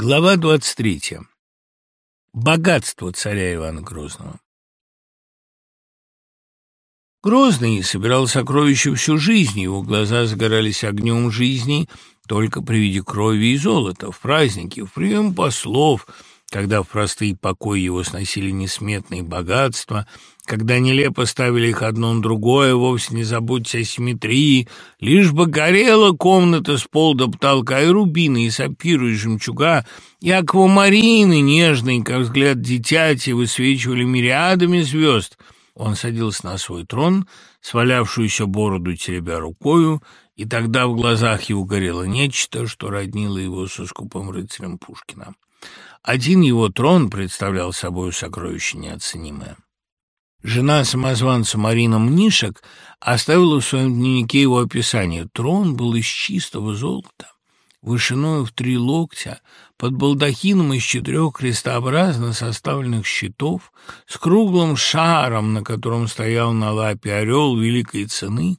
Глава 23. Богатство царя Ивана Грозного. Грозный собирал сокровища всю жизнь, его глаза загорались огнем жизни только при виде крови и золота, в праздники, в прием послов – когда в простые покои его сносили несметные богатства, когда нелепо ставили их одно на другое, вовсе не забудьте о симметрии, лишь бы горела комната с пол до потолка, и рубины, и сапфиры, и жемчуга, и аквамарины нежные, как взгляд дитяти, высвечивали мириадами звезд. Он садился на свой трон, свалявшуюся бороду теребя рукою, и тогда в глазах его горело нечто, что роднило его со скупым рыцарем Пушкина. Один его трон представлял собой сокровище неоценимое. Жена самозванца Марина Мнишек оставила в своем дневнике его описание. Трон был из чистого золота, вышиною в три локтя, под балдахином из четырех крестообразно составленных щитов, с круглым шаром, на котором стоял на лапе орел великой цены,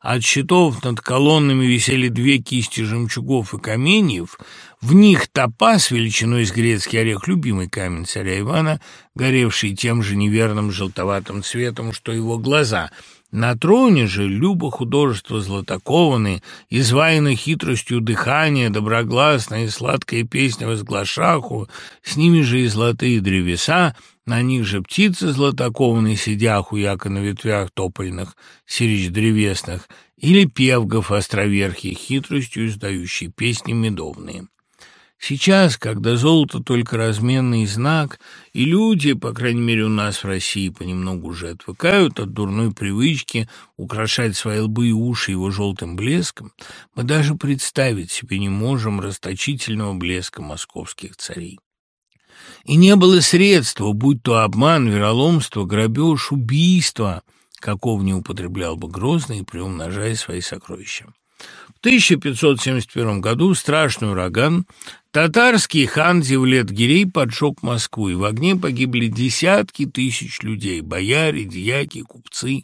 от щитов над колоннами висели две кисти жемчугов и каменьев, в них топаз величиной с грецкий орех, любимый камень царя Ивана, горевший тем же неверным желтоватым цветом, что его глаза. На троне же любо художество златокованы, изваяно хитростью дыхания, доброгласная и сладкая песня возглашаху, с ними же и золотые древеса, на них же птицы златокованные сидях у яко на ветвях топольных, сирич древесных, или певгов островерхих, хитростью издающий песни медовные. Сейчас, когда золото только разменный знак, и люди, по крайней мере у нас в России, понемногу уже отвыкают от дурной привычки украшать свои лбы и уши его желтым блеском, мы даже представить себе не можем расточительного блеска московских царей. И не было средства, будь то обман, вероломство, грабеж, убийство, какого не употреблял бы Грозный, приумножая свои сокровища. В 1571 году страшный ураган Татарский хан Зевлет-Гирей поджег Москву, и в огне погибли десятки тысяч людей, бояре, дьяки, купцы.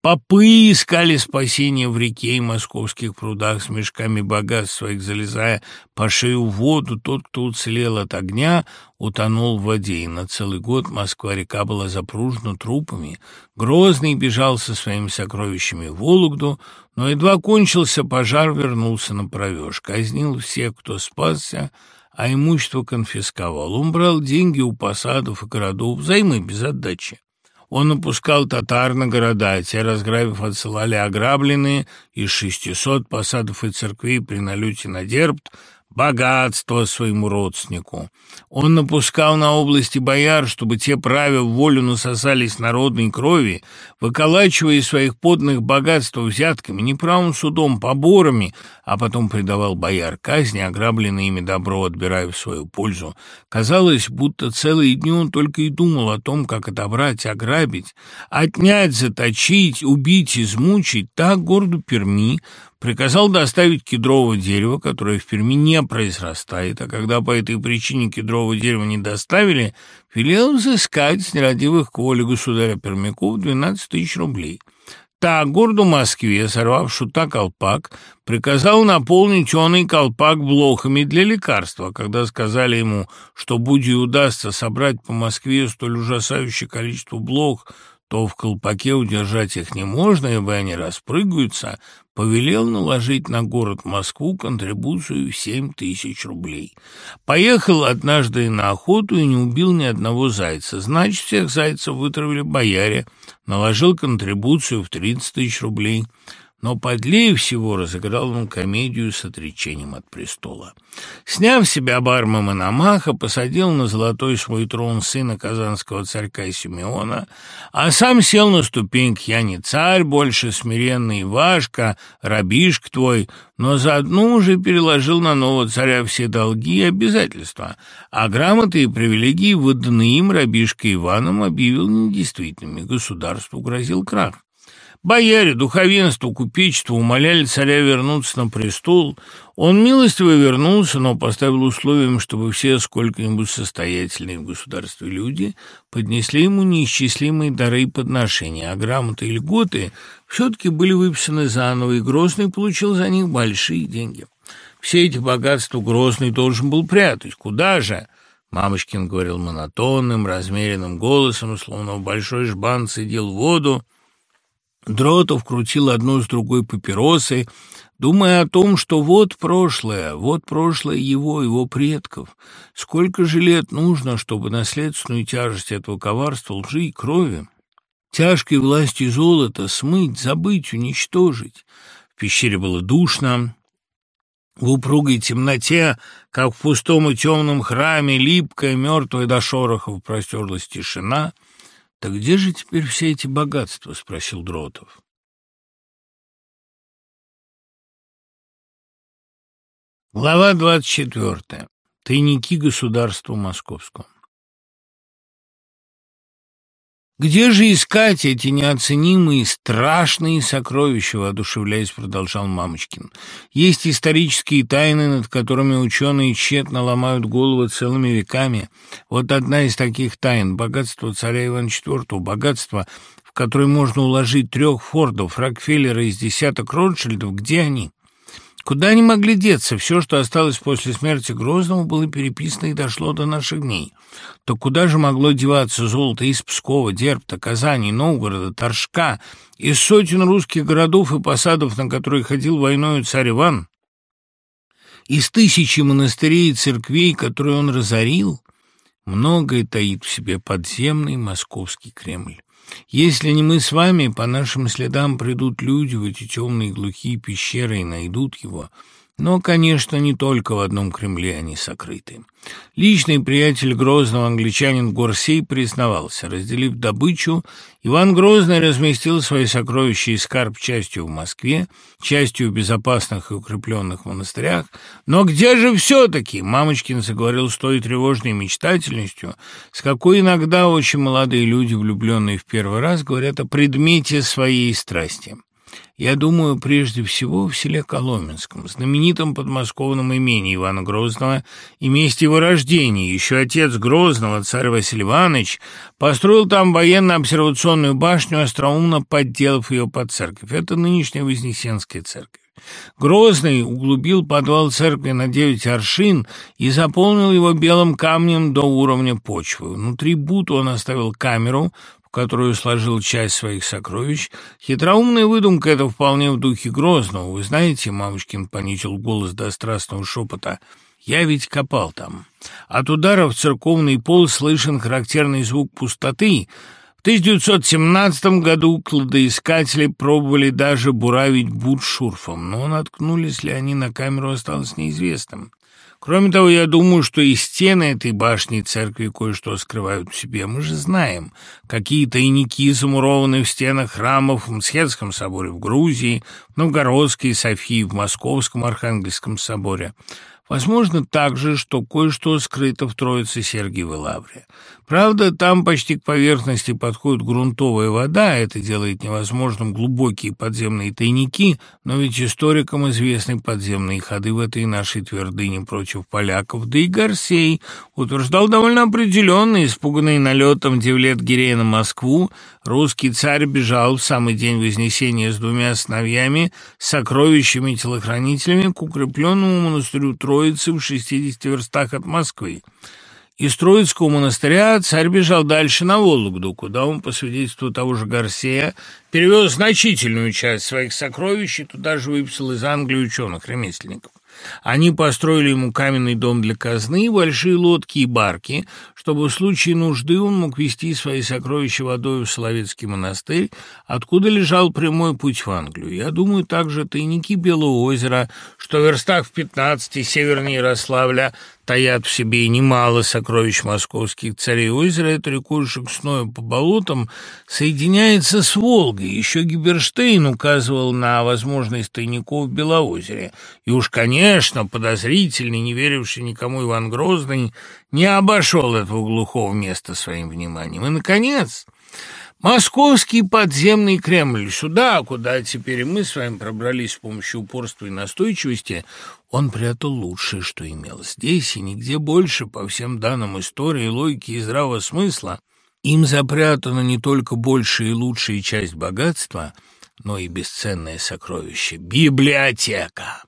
Попы искали спасения в реке и московских прудах с мешками богатств своих, залезая по шею в воду. Тот, кто уцелел от огня, утонул в воде, и на целый год Москва-река была запружена трупами. Грозный бежал со своими сокровищами в Вологду, но едва кончился пожар, вернулся на провеж, казнил всех, кто спасся, а имущество конфисковал. Он брал деньги у посадов и городов, взаймы без отдачи. Он напускал татар на города, те, разграбив, отсылали ограбленные из шестисот посадов и церквей при налете на Дербт, богатство своему родственнику. Он напускал на области бояр, чтобы те, правя в волю, насосались народной крови, выколачивая из своих подных богатств взятками, неправым судом, поборами, а потом предавал бояр казни, ограбленное ими добро отбирая в свою пользу. Казалось, будто целые дни он только и думал о том, как отобрать, ограбить, отнять, заточить, убить, измучить. Так городу Перми приказал доставить кедровое дерево, которое в Перми не произрастает, а когда по этой причине кедровое дерево не доставили, велел взыскать с нерадивых к воле государя Пермяков 12 тысяч рублей. Так, городу Москве, сорвав шута колпак, приказал наполнить он и колпак блохами для лекарства. Когда сказали ему, что будь удастся собрать по Москве столь ужасающее количество блох, то в колпаке удержать их не можно, ибо они распрыгаются, повелел наложить на город Москву контрибуцию в семь тысяч рублей. Поехал однажды на охоту и не убил ни одного зайца. Значит, всех зайцев вытравили бояре, наложил контрибуцию в тридцать тысяч рублей – но подлее всего разыграл он комедию с отречением от престола. Сняв себя барма Мономаха, посадил на золотой свой трон сына казанского царька Симеона, а сам сел на ступеньки «Я не царь, больше смиренный Ивашка, рабишк твой», но заодно уже переложил на нового царя все долги и обязательства, а грамоты и привилегии, выданные им рабишкой Иваном, объявил недействительными. Государству грозил крах. Бояре, духовенство, купечество умоляли царя вернуться на престол. Он милостиво вернулся, но поставил условием, чтобы все сколько-нибудь состоятельные в государстве люди поднесли ему неисчислимые дары и подношения, а грамоты и льготы все-таки были выписаны заново, и Грозный получил за них большие деньги. Все эти богатства Грозный должен был прятать. Куда же? Мамочкин говорил монотонным, размеренным голосом, словно в большой жбан цедил воду. Дротов крутил одну с другой папиросы, думая о том, что вот прошлое, вот прошлое его, его предков. Сколько же лет нужно, чтобы наследственную тяжесть этого коварства, лжи и крови, тяжкой власти золота смыть, забыть, уничтожить? В пещере было душно, в упругой темноте, как в пустом и темном храме, липкая, мертвая до шорохов, простерлась тишина. «Так где же теперь все эти богатства?» — спросил Дротов. Глава двадцать четвертая. Тайники государства московского. Где же искать эти неоценимые, страшные сокровища, воодушевляясь, продолжал Мамочкин. Есть исторические тайны, над которыми ученые тщетно ломают головы целыми веками. Вот одна из таких тайн — богатство царя Ивана IV, богатство, в которое можно уложить трех фордов, Рокфеллера из десяток Ротшильдов. Где они? Куда они могли деться? Все, что осталось после смерти Грозного, было переписано и дошло до наших дней. То куда же могло деваться золото из Пскова, Дербта, Казани, Новгорода, Торжка, из сотен русских городов и посадов, на которые ходил войною царь Иван? Из тысячи монастырей и церквей, которые он разорил, многое таит в себе подземный московский Кремль. Если не мы с вами, по нашим следам придут люди в эти темные глухие пещеры и найдут его, но, конечно, не только в одном Кремле они сокрыты. Личный приятель Грозного, англичанин Горсей, признавался. Разделив добычу, Иван Грозный разместил свои сокровища и скарб частью в Москве, частью в безопасных и укрепленных монастырях. Но где же все-таки? Мамочкин заговорил с той тревожной мечтательностью, с какой иногда очень молодые люди, влюбленные в первый раз, говорят о предмете своей страсти. Я думаю, прежде всего, в селе Коломенском, знаменитом подмосковном имении Ивана Грозного и месте его рождения. Еще отец Грозного, царь Василий Иванович, построил там военно-обсервационную башню, остроумно подделав ее под церковь. Это нынешняя Вознесенская церковь. Грозный углубил подвал церкви на девять аршин и заполнил его белым камнем до уровня почвы. Внутри бута он оставил камеру, в которую сложил часть своих сокровищ. Хитроумная выдумка это вполне в духе Грозного. Вы знаете, мамочкин понизил голос до страстного шепота, я ведь копал там. От удара в церковный пол слышен характерный звук пустоты. В 1917 году кладоискатели пробовали даже буравить бут шурфом, но наткнулись ли они на камеру, осталось неизвестным. Кроме того, я думаю, что и стены этой башни церкви кое-что скрывают в себе. Мы же знаем, какие тайники замурованы в стенах храмов в Мсхетском соборе в Грузии, в Новгородской Софии, в Московском Архангельском соборе. Возможно также, что кое-что скрыто в Троице Сергиевой Лавре. Правда, там почти к поверхности подходит грунтовая вода, это делает невозможным глубокие подземные тайники, но ведь историкам известны подземные ходы в этой нашей твердыне против поляков, да и Гарсей утверждал довольно определенно, испуганный налетом Девлет-Гирея на Москву, русский царь бежал в самый день Вознесения с двумя сыновьями, сокровищами и телохранителями к укрепленному монастырю Троицы в 60 верстах от Москвы. Из Троицкого монастыря царь бежал дальше на Вологду, куда он, по свидетельству того же Гарсея, перевез значительную часть своих сокровищ и туда же выписал из Англии ученых-ремесленников. Они построили ему каменный дом для казны, большие лодки и барки, чтобы в случае нужды он мог вести свои сокровища водой в Соловецкий монастырь, откуда лежал прямой путь в Англию. Я думаю, также тайники Белого озера, что в верстах в пятнадцати севернее Ярославля таят в себе немало сокровищ московских царей. Озеро это рекой Шексною по болотам соединяется с Волгой. Еще Гиберштейн указывал на возможность тайников в Белоозере. И уж, конечно, подозрительный, не веривший никому Иван Грозный, не обошел этого глухого места своим вниманием. И, наконец... Московский подземный Кремль, сюда, куда теперь мы с вами пробрались с помощью упорства и настойчивости, он прятал лучшее, что имел. Здесь и нигде больше, по всем данным истории, логики и здравого смысла, им запрятана не только большая и лучшая часть богатства, но и бесценное сокровище — библиотека.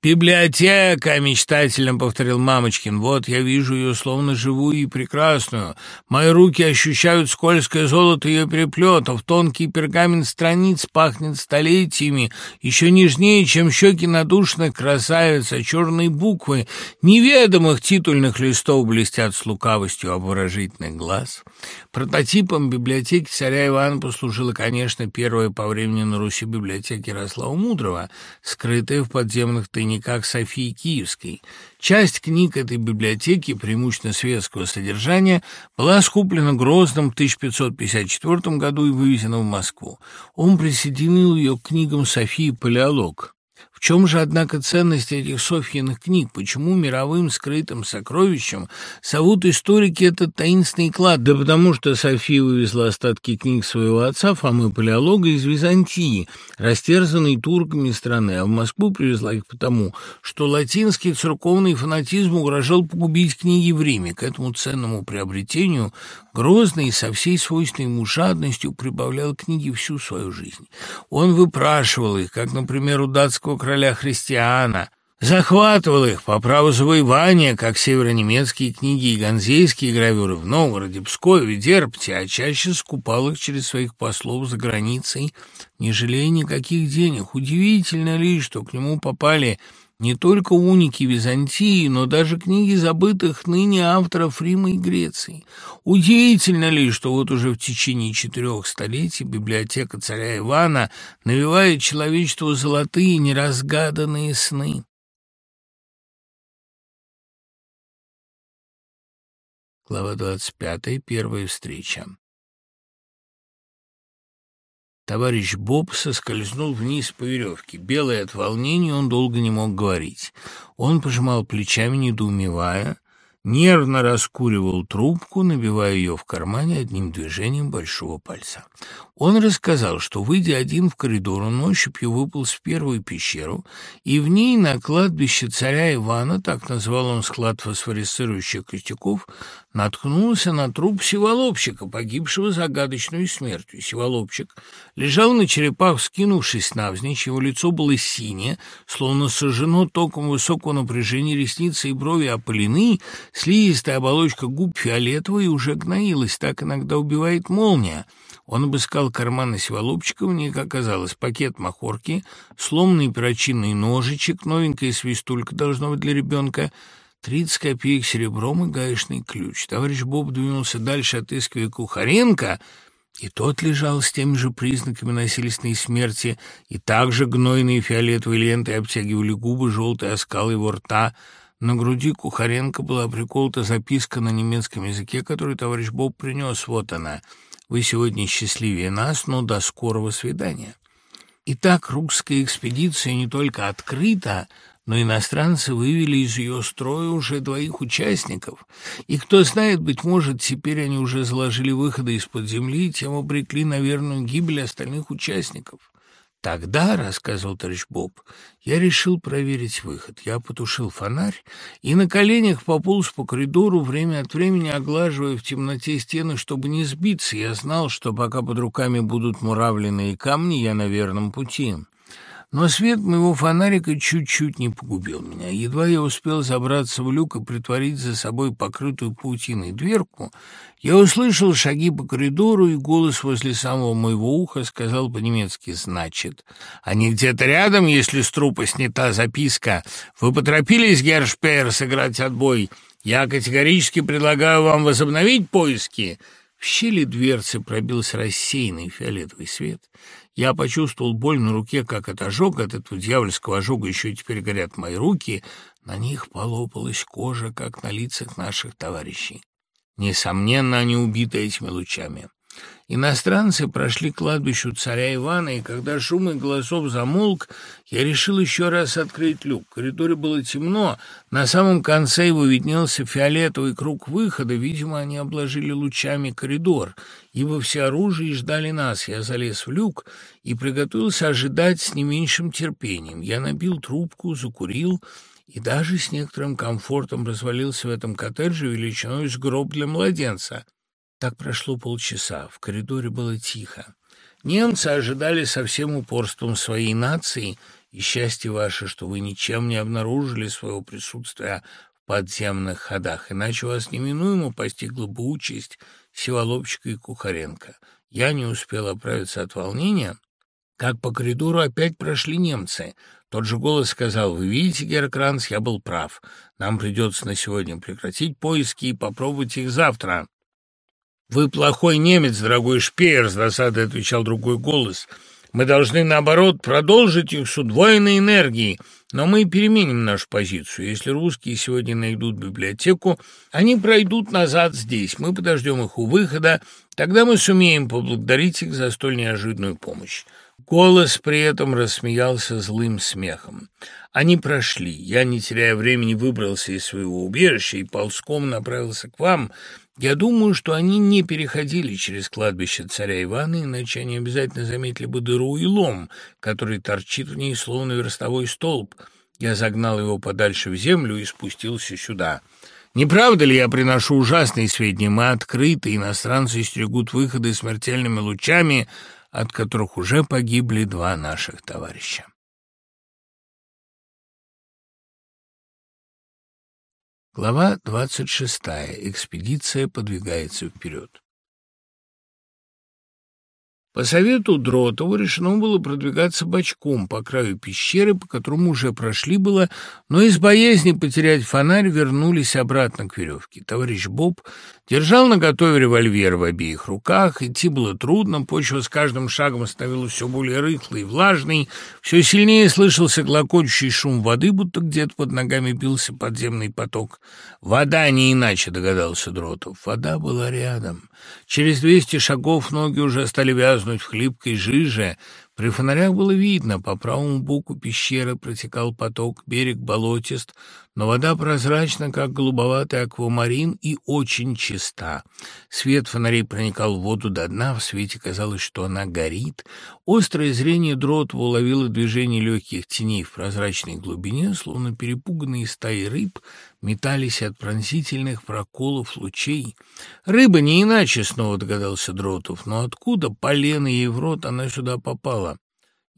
«Библиотека!» — мечтательно повторил Мамочкин. «Вот я вижу ее словно живую и прекрасную. Мои руки ощущают скользкое золото ее переплетов. Тонкий пергамент страниц пахнет столетиями, еще нежнее, чем щеки надушных красавиц, а черные буквы неведомых титульных листов блестят с лукавостью обворожительных глаз». Прототипом библиотеки царя Ивана послужила, конечно, первая по времени на Руси библиотека Ярослава Мудрого, скрытая в подземных тайниках никак Софии Киевской. Часть книг этой библиотеки, преимущественно светского содержания, была скуплена Грозным в 1554 году и вывезена в Москву. Он присоединил ее к книгам Софии Палеолог. В чем же, однако, ценность этих Софьиных книг? Почему мировым скрытым сокровищем зовут историки этот таинственный клад? Да потому что София вывезла остатки книг своего отца, Фомы Палеолога, из Византии, растерзанной турками страны, а в Москву привезла их потому, что латинский церковный фанатизм угрожал погубить книги в Риме. К этому ценному приобретению Грозный со всей свойственной ему жадностью прибавлял книги всю свою жизнь. Он выпрашивал их, как, например, у датского короля Христиана, захватывал их по праву завоевания, как северонемецкие книги и ганзейские гравюры в Новгороде, Пскове, Дерпте, а чаще скупал их через своих послов за границей, не жалея никаких денег. Удивительно ли, что к нему попали не только уники Византии, но даже книги забытых ныне авторов Рима и Греции. Удивительно ли, что вот уже в течение четырех столетий библиотека царя Ивана навевает человечеству золотые неразгаданные сны. Глава двадцать пятая. Первая встреча. Товарищ Боб соскользнул вниз по веревке. Белый от волнения, он долго не мог говорить. Он пожимал плечами, недоумевая, нервно раскуривал трубку, набивая ее в кармане одним движением большого пальца. Он рассказал, что, выйдя один в коридор, он ощупью выполз в первую пещеру, и в ней на кладбище царя Ивана, так назвал он склад фосфорисцирующих костяков, наткнулся на труп сиволобщика, погибшего загадочной смертью. Сиволобщик лежал на черепах, вскинувшись навзничь, его лицо было синее, словно сожжено током высокого напряжения, ресницы и брови опалены, слизистая оболочка губ фиолетовая и уже гноилась, так иногда убивает молния. Он обыскал карманы Сиволобчика, в них оказалось пакет махорки, сломанный перочинный ножичек, новенькая свистулька, должно быть, для ребенка, тридцать копеек серебром и гаечный ключ. Товарищ Боб двинулся дальше, отыскивая Кухаренко, и тот лежал с теми же признаками насильственной смерти, и также гнойные фиолетовые ленты обтягивали губы, желтый оскал его рта. На груди Кухаренко была приколота записка на немецком языке, которую товарищ Боб принес. Вот она — вы сегодня счастливее нас, но до скорого свидания. Итак, русская экспедиция не только открыта, но иностранцы вывели из ее строя уже двоих участников. И кто знает, быть может, теперь они уже заложили выходы из-под земли тем обрекли на верную гибель остальных участников. Тогда, — рассказывал товарищ Боб, — я решил проверить выход. Я потушил фонарь и на коленях пополз по коридору, время от времени оглаживая в темноте стены, чтобы не сбиться. Я знал, что пока под руками будут муравленные камни, я на верном пути. Но свет моего фонарика чуть-чуть не погубил меня. Едва я успел забраться в люк и притворить за собой покрытую паутиной дверку, я услышал шаги по коридору, и голос возле самого моего уха сказал по-немецки «Значит, они где-то рядом, если с трупа снята записка. Вы поторопились, Гершпеер, сыграть отбой? Я категорически предлагаю вам возобновить поиски». В щели дверцы пробился рассеянный фиолетовый свет. Я почувствовал боль на руке, как от ожога. От этого дьявольского ожога еще теперь горят мои руки. На них полопалась кожа, как на лицах наших товарищей. Несомненно, они убиты этими лучами. Иностранцы прошли кладбищу царя Ивана, и когда шум их голосов замолк, я решил еще раз открыть люк. В коридоре было темно, на самом конце его виднелся фиолетовый круг выхода, видимо, они обложили лучами коридор, ибо все оружие ждали нас. Я залез в люк и приготовился ожидать с не меньшим терпением. Я набил трубку, закурил и даже с некоторым комфортом развалился в этом коттедже величиной с гроб для младенца. Так прошло полчаса. В коридоре было тихо. Немцы ожидали со всем упорством своей нации, И счастье ваше, что вы ничем не обнаружили своего присутствия в подземных ходах, иначе вас неминуемо постигла бы участь Сиволобчика и Кухаренко. Я не успел оправиться от волнения, как по коридору опять прошли немцы. Тот же голос сказал, «Вы видите, Геркранц, я был прав. Нам придется на сегодня прекратить поиски и попробовать их завтра». «Вы плохой немец, дорогой Шпеер», — с досадой отвечал другой голос. «Мы должны, наоборот, продолжить их с удвоенной энергией, но мы переменим нашу позицию. Если русские сегодня найдут библиотеку, они пройдут назад здесь. Мы подождем их у выхода, тогда мы сумеем поблагодарить их за столь неожиданную помощь». Голос при этом рассмеялся злым смехом. Они прошли. Я, не теряя времени, выбрался из своего убежища и ползком направился к вам, я думаю, что они не переходили через кладбище царя Ивана, иначе они обязательно заметили бы дыру и лом, который торчит в ней словно верстовой столб. Я загнал его подальше в землю и спустился сюда. Не правда ли я приношу ужасные сведения? Мы открыты, иностранцы стерегут выходы смертельными лучами, от которых уже погибли два наших товарища. Глава 26. Экспедиция подвигается вперед. По совету Дротова решено было продвигаться бочком по краю пещеры, по которому уже прошли было, но из боязни потерять фонарь вернулись обратно к веревке. Товарищ Боб держал наготове револьвер в обеих руках. Идти было трудно, почва с каждым шагом становилась все более рыхлой и влажной, все сильнее слышался глокочущий шум воды, будто где-то под ногами бился подземный поток. «Вода не иначе», — догадался Дротов. Вода была рядом. Через двести шагов ноги уже стали вязнуть в хлипкой жиже, при фонарях было видно, по правому боку пещеры протекал поток, берег болотист, но вода прозрачна, как голубоватый аквамарин, и очень чиста. Свет фонарей проникал в воду до дна, в свете казалось, что она горит. Острое зрение Дротова уловило движение легких теней в прозрачной глубине, словно перепуганные стаи рыб метались от пронзительных проколов лучей. «Рыба не иначе», — снова догадался Дротов, «но откуда полено ей в рот она сюда попала?»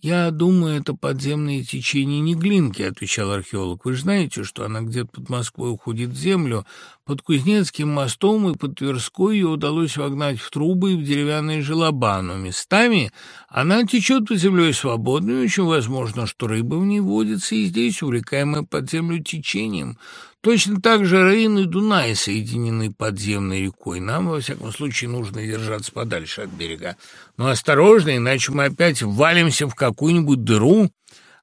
«Я думаю, это подземные течения Неглинки», — отвечал археолог. «Вы же знаете, что она где-то под Москвой уходит в землю, под Кузнецким мостом и под Тверской ее удалось вогнать в трубы и в деревянные желоба, но местами она течет под землей свободно, и очень возможно, что рыба в ней водится и здесь, увлекаемая под землю течением». Точно так же Рейн и Дунай соединены подземной рекой. Нам, во всяком случае, нужно держаться подальше от берега. Но осторожно, иначе мы опять валимся в какую-нибудь дыру.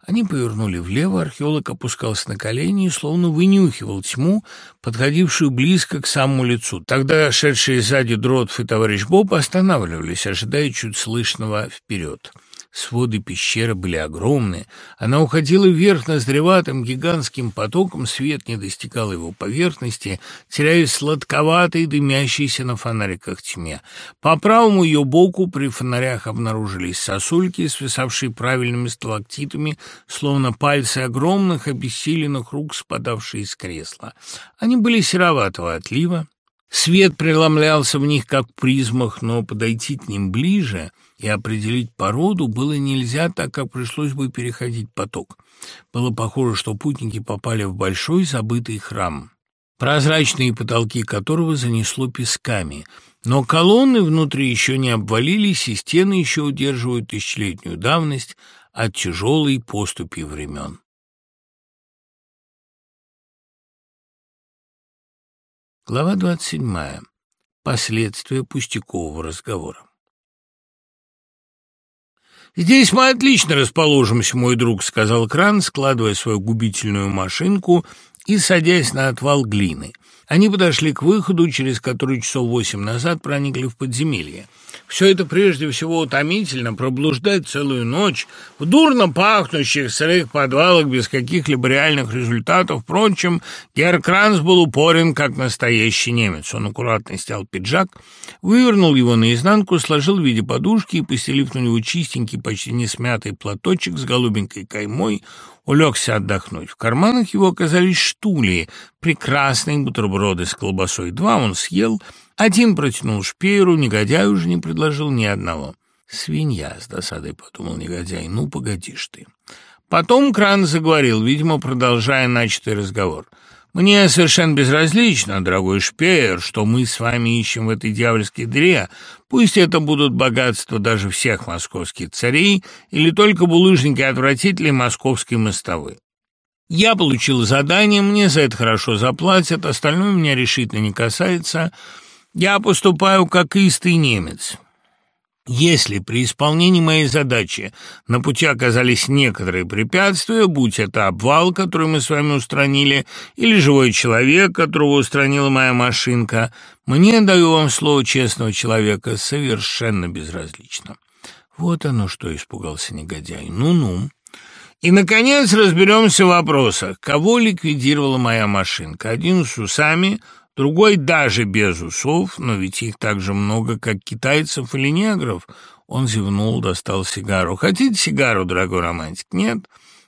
Они повернули влево, археолог опускался на колени и словно вынюхивал тьму, подходившую близко к самому лицу. Тогда шедшие сзади Дротф и товарищ Боб останавливались, ожидая чуть слышного вперед. Своды пещеры были огромные. Она уходила вверх ноздреватым гигантским потоком, свет не достигал его поверхности, теряясь сладковатой, дымящейся на фонариках тьме. По правому ее боку при фонарях обнаружились сосульки, свисавшие правильными сталактитами, словно пальцы огромных обессиленных рук, спадавшие из кресла. Они были сероватого отлива, Свет преломлялся в них, как в призмах, но подойти к ним ближе и определить породу было нельзя, так как пришлось бы переходить поток. Было похоже, что путники попали в большой забытый храм, прозрачные потолки которого занесло песками. Но колонны внутри еще не обвалились, и стены еще удерживают тысячелетнюю давность от тяжелой поступи времен. Глава 27. Последствия пустякового разговора. «Здесь мы отлично расположимся, мой друг», — сказал Кран, складывая свою губительную машинку и садясь на отвал глины. Они подошли к выходу, через который часов восемь назад проникли в подземелье. Все это прежде всего утомительно, проблуждать целую ночь в дурно пахнущих сырых подвалах без каких-либо реальных результатов. Впрочем, Герр Кранц был упорен, как настоящий немец. Он аккуратно снял пиджак, вывернул его наизнанку, сложил в виде подушки и, постелив на него чистенький, почти не смятый платочек с голубенькой каймой, улегся отдохнуть. В карманах его оказались штули, прекрасные бутерброды с колбасой. Два он съел — один протянул шпееру, негодяй уже не предложил ни одного. «Свинья», — с досадой подумал негодяй, — «ну, погодишь ты». Потом Кран заговорил, видимо, продолжая начатый разговор. «Мне совершенно безразлично, дорогой Шпеер, что мы с вами ищем в этой дьявольской дыре. Пусть это будут богатства даже всех московских царей или только булыжники отвратительной московской мостовой. Я получил задание, мне за это хорошо заплатят, остальное меня решительно не касается. Я поступаю как истый немец. Если при исполнении моей задачи на пути оказались некоторые препятствия, будь это обвал, который мы с вами устранили, или живой человек, которого устранила моя машинка, мне, даю вам слово честного человека, совершенно безразлично. Вот оно что, испугался негодяй. Ну-ну. И, наконец, разберемся в вопросах. Кого ликвидировала моя машинка? Один с усами, Другой даже без усов, но ведь их так же много, как китайцев или негров. Он зевнул, достал сигару. «Хотите сигару, дорогой романтик?» «Нет?»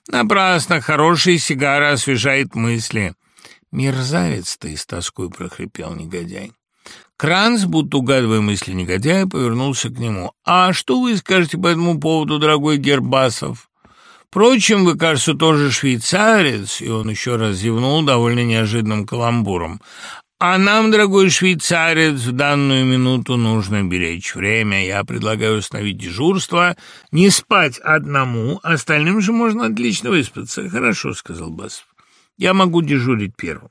«Напрасно. Хорошая сигара освежает мысли». «Мерзавец ты!» — с тоской прохрипел негодяй. Кранц, будто угадывая мысли негодяя, повернулся к нему. «А что вы скажете по этому поводу, дорогой Гербасов?» Впрочем, вы, кажется, тоже швейцарец, и он еще раз зевнул довольно неожиданным каламбуром. А нам, дорогой швейцарец, в данную минуту нужно беречь время. Я предлагаю установить дежурство, не спать одному, остальным же можно отлично выспаться. Хорошо, сказал Басов. Я могу дежурить первым.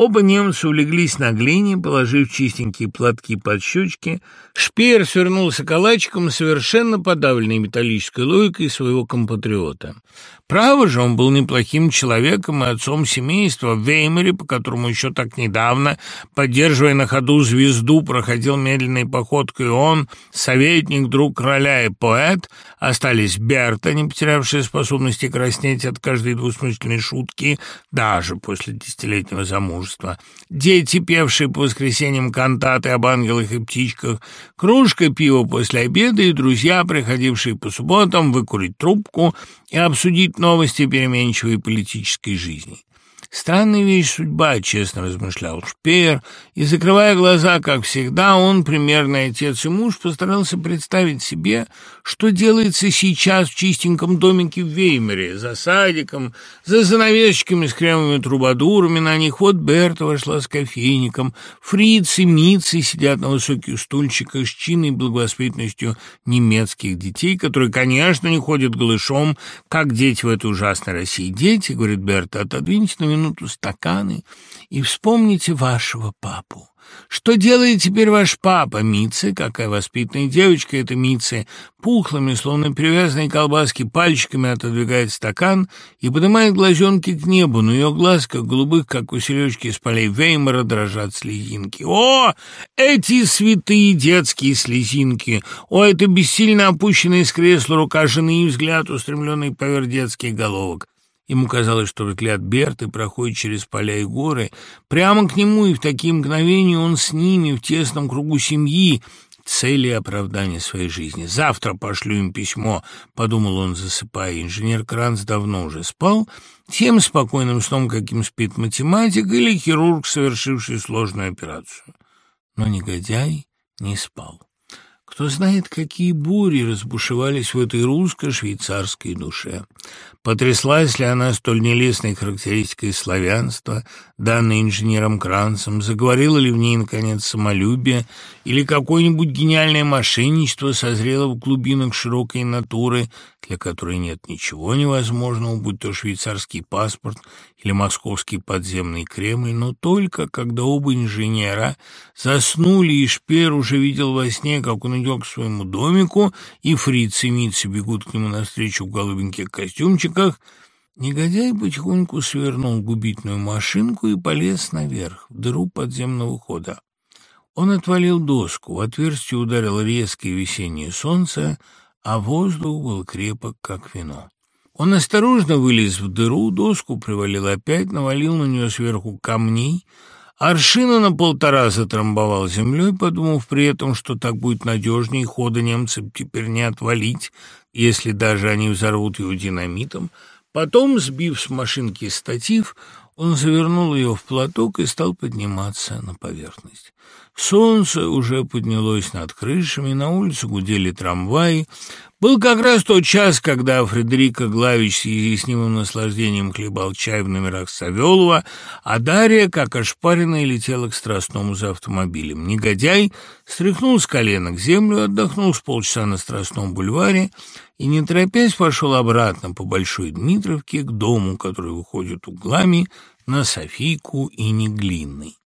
Оба немца улеглись на глине, положив чистенькие платки под щечки. Шпеер свернулся калачиком, совершенно подавленный металлической логикой своего компатриота. Право же, он был неплохим человеком и отцом семейства в Веймере, по которому еще так недавно, поддерживая на ходу звезду, проходил медленной походкой он, советник, друг короля и поэт, остались Берта, не потерявшая способности краснеть от каждой двусмысленной шутки, даже после десятилетнего замужества, дети, певшие по воскресеньям кантаты об ангелах и птичках, кружка пива после обеда и друзья, приходившие по субботам выкурить трубку и обсудить новости переменчивой политической жизни. Странная вещь судьба, честно размышлял Шпеер, и, закрывая глаза, как всегда, он, примерный отец и муж, постарался представить себе, что делается сейчас в чистеньком домике в Веймере, за садиком, за занавесочками с кремовыми трубадурами на них. Вот Берта вошла с кофейником, Фриц и Митцы сидят на высоких стульчиках с чинной благовоспитанностью немецких детей, которые, конечно, не ходят голышом, как дети в этой ужасной России. «Дети, — говорит Берта, — отодвиньте на минуту стаканы и вспомните вашего папу. Что делает теперь ваш папа, Митцы? Какая воспитанная девочка эта Митцы. Пухлыми, словно привязанные колбаски, пальчиками отодвигает стакан и поднимает глазенки к небу, но ее глаз, как голубых, как у селечки из полей Веймара, дрожат слезинки. О, эти святые детские слезинки! О, это бессильно опущенная с кресла рука жены и взгляд, устремленный поверх детских головок! Ему казалось, что взгляд Берты проходит через поля и горы, прямо к нему, и в такие мгновения он с ними в тесном кругу семьи, цели оправдания своей жизни. «Завтра пошлю им письмо», — подумал он, засыпая. Инженер Кранц давно уже спал, тем спокойным сном, каким спит математик или хирург, совершивший сложную операцию. Но негодяй не спал. Кто знает, какие бури разбушевались в этой русско-швейцарской душе. Потряслась ли она столь нелестной характеристикой славянства, данной инженером Кранцем, заговорила ли в ней, наконец, самолюбие, или какое-нибудь гениальное мошенничество созрело в глубинах широкой натуры, для которой нет ничего невозможного, будь то швейцарский паспорт или московский подземный Кремль, но только когда оба инженера заснули, и Шпер уже видел во сне, как он идет к своему домику, и фриц и бегут к нему навстречу в голубеньких костюмчиках, негодяй потихоньку свернул губительную машинку и полез наверх, в дыру подземного хода. Он отвалил доску, в отверстие ударило резкое весеннее солнце, а воздух был крепок, как вино. Он осторожно вылез в дыру, доску привалил опять, навалил на нее сверху камней, аршина на полтора затрамбовал землей, подумав при этом, что так будет надежнее, хода немцам теперь не отвалить, если даже они взорвут его динамитом. Потом, сбив с машинки статив, Он завернул ее в платок и стал подниматься на поверхность. Солнце уже поднялось над крышами, на улице гудели трамваи. Был как раз тот час, когда Фредерика Главич с изъяснимым наслаждением хлебал чай в номерах Савелова, а Дарья, как ошпаренная, летела к Страстному за автомобилем. Негодяй стряхнул с коленок землю, отдохнул с полчаса на Страстном бульваре и, не торопясь, пошел обратно по Большой Дмитровке к дому, который выходит углами на Софийку и Неглинный.